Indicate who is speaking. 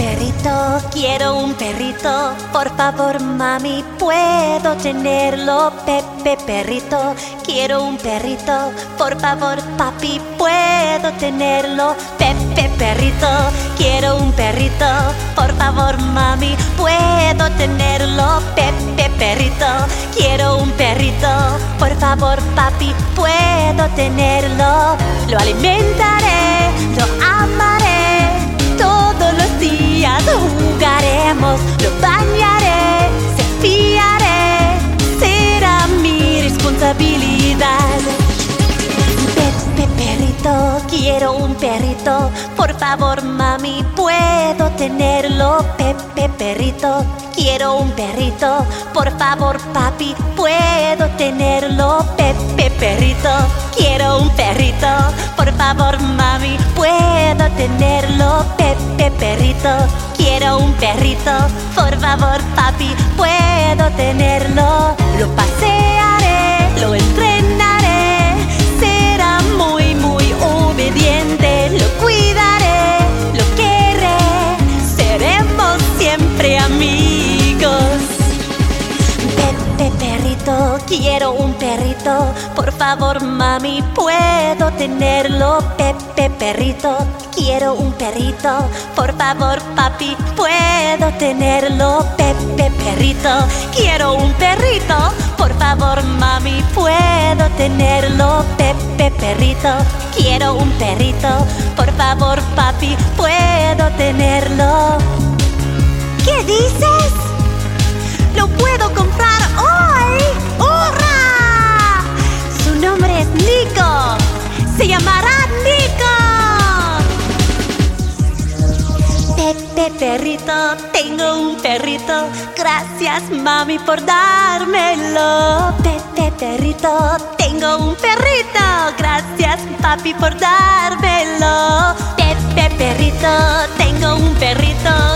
Speaker 1: perrito, quiero un perrito. Por favor, mami, puedo tenerlo. Pepe perrito, quiero un perrito. Por favor, papi, puedo tenerlo. Pepe perrito, quiero un perrito. Por favor, mami, puedo tenerlo. Pepe perrito, quiero un perrito. Por favor, papi, puedo tenerlo. Lo alimentaré, lo perrito. Por favor, mami, puedo tenerlo. Pepe perrito, quiero un perrito. Por favor, papi, puedo tenerlo. Pepe perrito, quiero un perrito. Por favor, mami, puedo tenerlo. Pepe perrito, quiero un perrito. Por favor, papi, puedo tenerlo. Lo pasearé, quiero un perrito. Por favor, mami, puedo tenerlo. Pepe perrito, quiero un perrito. Por favor, papi, puedo tenerlo. Pepe perrito, quiero un perrito. Por favor, mami, puedo tenerlo. Pepe perrito, quiero un perrito. Por favor, papi, puedo tenerlo. ¿Qué dices? Perrito, tengo un perrito. Gracias mami por dármelo. Pepe perrito, tengo un perrito. Gracias papi por dármelo. Pepe perrito, tengo un perrito.